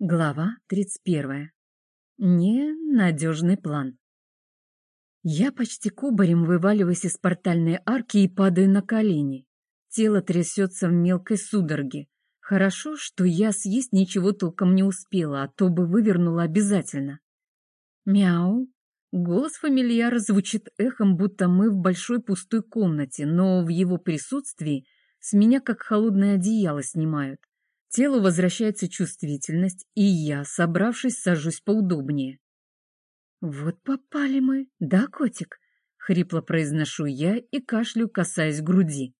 Глава 31. Ненадежный план. Я почти кубарем вываливаюсь из портальной арки и падаю на колени. Тело трясется в мелкой судороге. Хорошо, что я съесть ничего толком не успела, а то бы вывернула обязательно. Мяу. Голос фамильяра звучит эхом, будто мы в большой пустой комнате, но в его присутствии с меня как холодное одеяло снимают. Телу возвращается чувствительность, и я, собравшись, сажусь поудобнее. «Вот попали мы, да, котик?» — хрипло произношу я и кашлю, касаясь груди.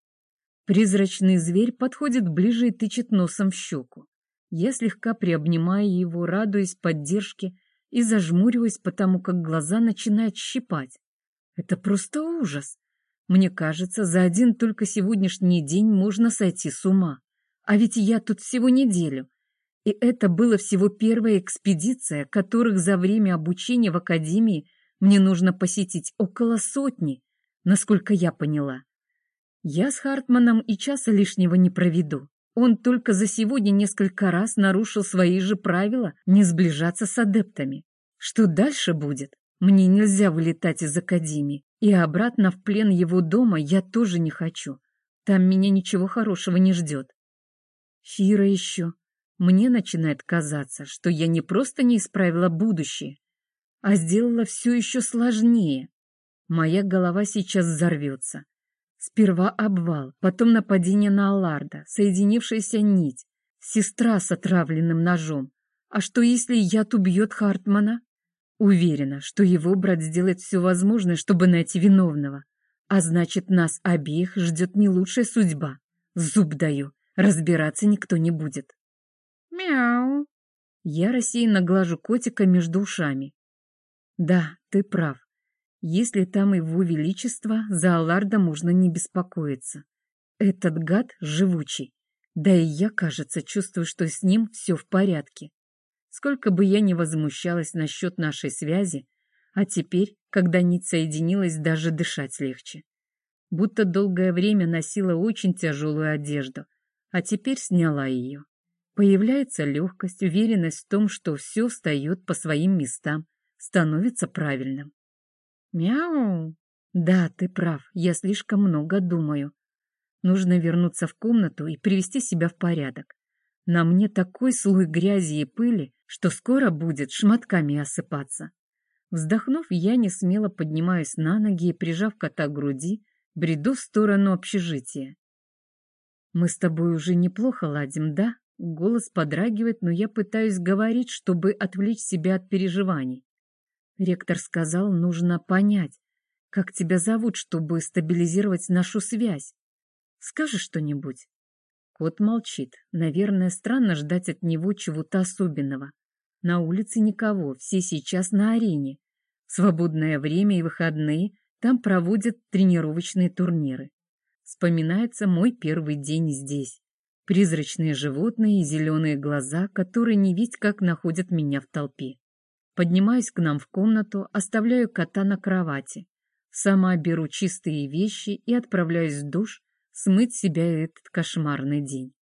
Призрачный зверь подходит ближе и тычет носом в щеку. Я слегка приобнимаю его, радуясь поддержке и зажмуриваясь, потому как глаза начинают щипать. Это просто ужас. Мне кажется, за один только сегодняшний день можно сойти с ума. А ведь я тут всего неделю. И это была всего первая экспедиция, которых за время обучения в академии мне нужно посетить около сотни, насколько я поняла. Я с Хартманом и часа лишнего не проведу. Он только за сегодня несколько раз нарушил свои же правила не сближаться с адептами. Что дальше будет? Мне нельзя вылетать из академии, и обратно в плен его дома я тоже не хочу. Там меня ничего хорошего не ждет. Фира еще. Мне начинает казаться, что я не просто не исправила будущее, а сделала все еще сложнее. Моя голова сейчас взорвется. Сперва обвал, потом нападение на Алларда, соединившаяся нить, сестра с отравленным ножом. А что, если яд убьет Хартмана? Уверена, что его брат сделает все возможное, чтобы найти виновного. А значит, нас обеих ждет не лучшая судьба. Зуб даю. Разбираться никто не будет. Мяу. Я рассеянно глажу котика между ушами. Да, ты прав. Если там его величество, за Алларда можно не беспокоиться. Этот гад живучий. Да и я, кажется, чувствую, что с ним все в порядке. Сколько бы я ни возмущалась насчет нашей связи, а теперь, когда нить соединилась, даже дышать легче. Будто долгое время носила очень тяжелую одежду — а теперь сняла ее. Появляется легкость, уверенность в том, что все встает по своим местам, становится правильным. Мяу! Да, ты прав, я слишком много думаю. Нужно вернуться в комнату и привести себя в порядок. На мне такой слой грязи и пыли, что скоро будет шматками осыпаться. Вздохнув, я не смело поднимаюсь на ноги и, прижав кота к груди, бреду в сторону общежития. «Мы с тобой уже неплохо ладим, да?» Голос подрагивает, но я пытаюсь говорить, чтобы отвлечь себя от переживаний. Ректор сказал, нужно понять, как тебя зовут, чтобы стабилизировать нашу связь. Скажешь что-нибудь? Кот молчит. Наверное, странно ждать от него чего-то особенного. На улице никого, все сейчас на арене. свободное время и выходные там проводят тренировочные турниры. Вспоминается мой первый день здесь. Призрачные животные и зеленые глаза, которые не видь как находят меня в толпе. Поднимаюсь к нам в комнату, оставляю кота на кровати. Сама беру чистые вещи и отправляюсь в душ смыть себя этот кошмарный день.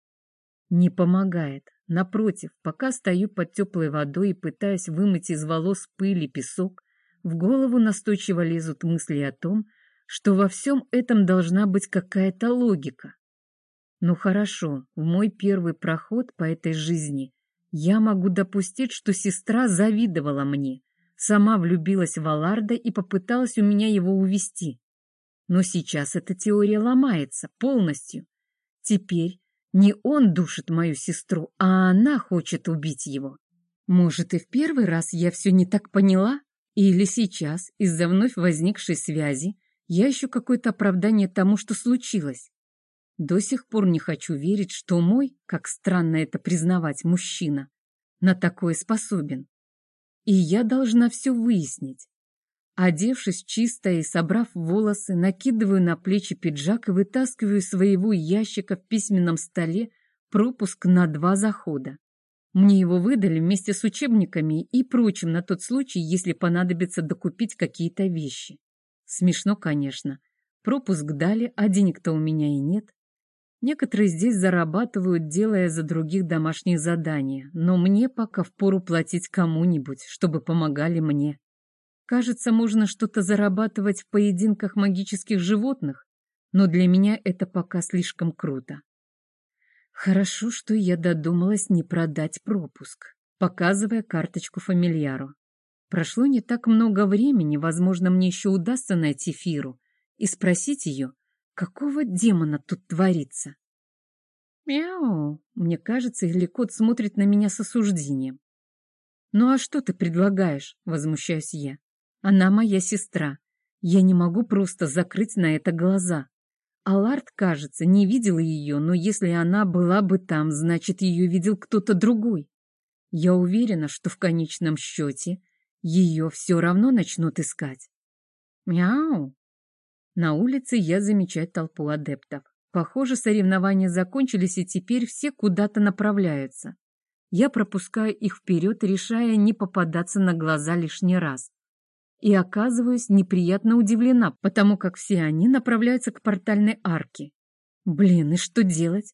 Не помогает. Напротив, пока стою под теплой водой и пытаюсь вымыть из волос пыль и песок, в голову настойчиво лезут мысли о том, что во всем этом должна быть какая-то логика. Ну хорошо, в мой первый проход по этой жизни я могу допустить, что сестра завидовала мне, сама влюбилась в Аларда и попыталась у меня его увести. Но сейчас эта теория ломается полностью. Теперь не он душит мою сестру, а она хочет убить его. Может, и в первый раз я все не так поняла? Или сейчас, из-за вновь возникшей связи, я ищу какое-то оправдание тому, что случилось. До сих пор не хочу верить, что мой, как странно это признавать, мужчина, на такое способен. И я должна все выяснить. Одевшись чисто и собрав волосы, накидываю на плечи пиджак и вытаскиваю из своего ящика в письменном столе пропуск на два захода. Мне его выдали вместе с учебниками и прочим на тот случай, если понадобится докупить какие-то вещи. Смешно, конечно. Пропуск дали, а денег-то у меня и нет. Некоторые здесь зарабатывают, делая за других домашние задания, но мне пока впору платить кому-нибудь, чтобы помогали мне. Кажется, можно что-то зарабатывать в поединках магических животных, но для меня это пока слишком круто. Хорошо, что я додумалась не продать пропуск, показывая карточку фамильяру. Прошло не так много времени, возможно, мне еще удастся найти Фиру и спросить ее, какого демона тут творится. Мяу, мне кажется, Иликот смотрит на меня с осуждением. Ну а что ты предлагаешь, возмущаюсь я. Она моя сестра. Я не могу просто закрыть на это глаза. Аларт, кажется, не видел ее, но если она была бы там, значит, ее видел кто-то другой. Я уверена, что в конечном счете ее все равно начнут искать. Мяу! На улице я замечаю толпу адептов. Похоже, соревнования закончились, и теперь все куда-то направляются. Я пропускаю их вперед, решая не попадаться на глаза лишний раз и оказываюсь неприятно удивлена, потому как все они направляются к портальной арке. Блин, и что делать?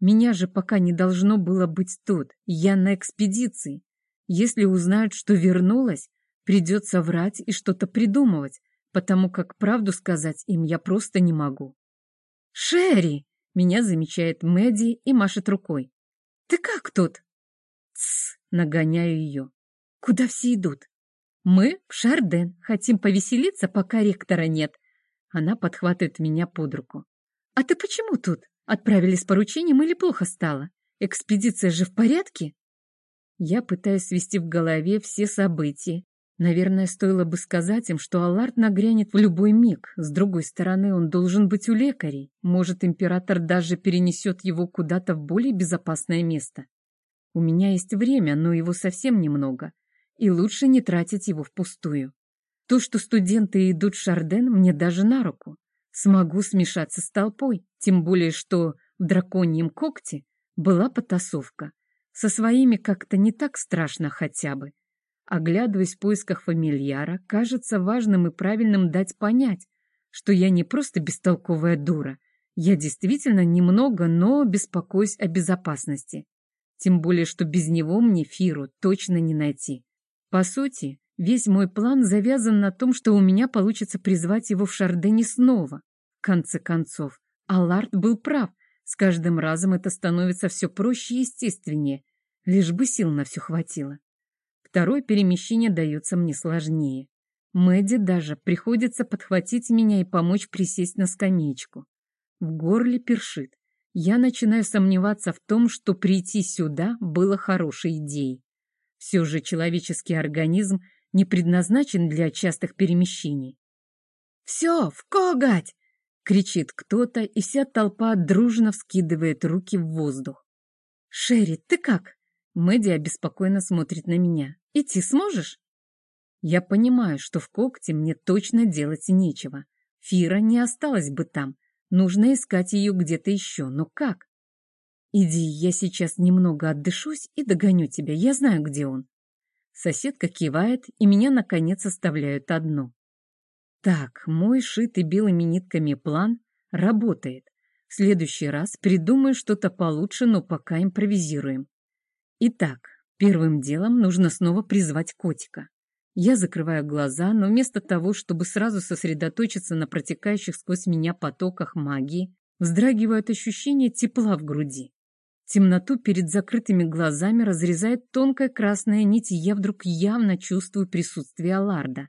Меня же пока не должно было быть тут, я на экспедиции. Если узнают, что вернулась, придется врать и что-то придумывать, потому как правду сказать им я просто не могу. «Шерри!» — меня замечает Мэдди и машет рукой. «Ты как тут?» «Тсс!» — нагоняю ее. «Куда все идут?» Мы в Шарден хотим повеселиться, пока ректора нет. Она подхватывает меня под руку. А ты почему тут? Отправили с поручением или плохо стало? Экспедиция же в порядке? Я пытаюсь свести в голове все события. Наверное, стоило бы сказать им, что Аллард нагрянет в любой миг. С другой стороны, он должен быть у лекарей. Может, император даже перенесет его куда-то в более безопасное место. У меня есть время, но его совсем немного и лучше не тратить его впустую. То, что студенты идут в Шарден, мне даже на руку. Смогу смешаться с толпой, тем более, что в драконьем когте была потасовка. Со своими как-то не так страшно хотя бы. Оглядываясь в поисках фамильяра, кажется важным и правильным дать понять, что я не просто бестолковая дура. Я действительно немного, но беспокоюсь о безопасности. Тем более, что без него мне Фиру точно не найти. По сути, весь мой план завязан на том, что у меня получится призвать его в Шардене снова. В конце концов, Аллард был прав. С каждым разом это становится все проще и естественнее, лишь бы сил на все хватило. Второе перемещение дается мне сложнее. Мэдди даже приходится подхватить меня и помочь присесть на скамеечку. В горле першит. Я начинаю сомневаться в том, что прийти сюда было хорошей идеей. Все же человеческий организм не предназначен для частых перемещений. «Все, в коготь!» — кричит кто-то, и вся толпа дружно вскидывает руки в воздух. «Шерри, ты как?» Мэдди обеспокоенно смотрит на меня. «Идти сможешь?» Я понимаю, что в когте мне точно делать нечего. Фира не осталась бы там. Нужно искать ее где-то еще. Но как? «Иди, я сейчас немного отдышусь и догоню тебя, я знаю, где он». Соседка кивает, и меня, наконец, оставляют одну. Так, мой шитый белыми нитками план работает. В следующий раз придумаю что-то получше, но пока импровизируем. Итак, первым делом нужно снова призвать котика. Я закрываю глаза, но вместо того, чтобы сразу сосредоточиться на протекающих сквозь меня потоках магии, вздрагивает ощущение тепла в груди. Темноту перед закрытыми глазами разрезает тонкая красная нить, и я вдруг явно чувствую присутствие Аларда.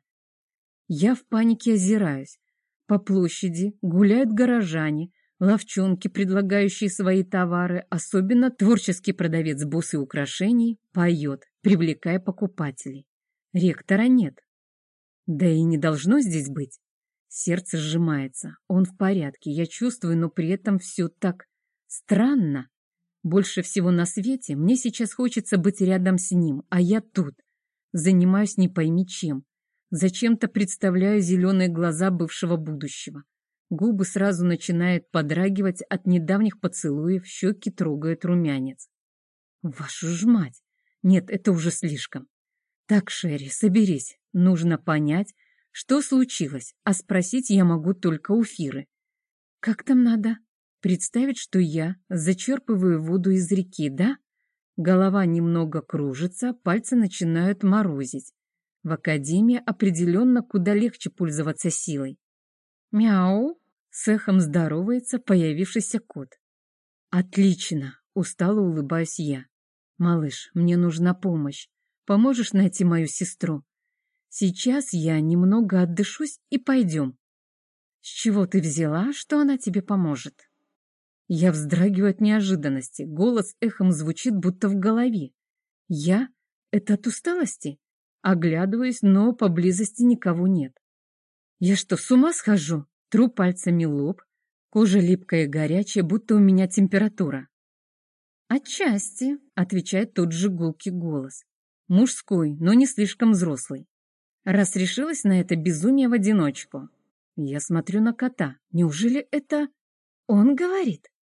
Я в панике озираюсь. По площади гуляют горожане, ловчонки, предлагающие свои товары, особенно творческий продавец буссы украшений, поет, привлекая покупателей. Ректора нет. Да и не должно здесь быть. Сердце сжимается. Он в порядке, я чувствую, но при этом все так странно. Больше всего на свете мне сейчас хочется быть рядом с ним, а я тут. Занимаюсь не пойми чем. Зачем-то представляю зеленые глаза бывшего будущего. Губы сразу начинают подрагивать от недавних поцелуев, щеки трогают румянец. Вашу ж мать! Нет, это уже слишком. Так, Шерри, соберись. Нужно понять, что случилось, а спросить я могу только у Фиры. Как там надо? Представить, что я зачерпываю воду из реки, да? Голова немного кружится, пальцы начинают морозить. В академии определенно куда легче пользоваться силой. Мяу! С эхом здоровается появившийся кот. Отлично! Устало улыбаюсь я. Малыш, мне нужна помощь. Поможешь найти мою сестру? Сейчас я немного отдышусь и пойдем. С чего ты взяла, что она тебе поможет? Я вздрагиваю от неожиданности. Голос эхом звучит, будто в голове. Я? Это от усталости? Оглядываюсь, но поблизости никого нет. Я что, с ума схожу? Тру пальцами лоб. Кожа липкая и горячая, будто у меня температура. «Отчасти», — отвечает тот же гулкий голос. Мужской, но не слишком взрослый. Раз решилась на это безумие в одиночку. Я смотрю на кота. Неужели это... Он говорит?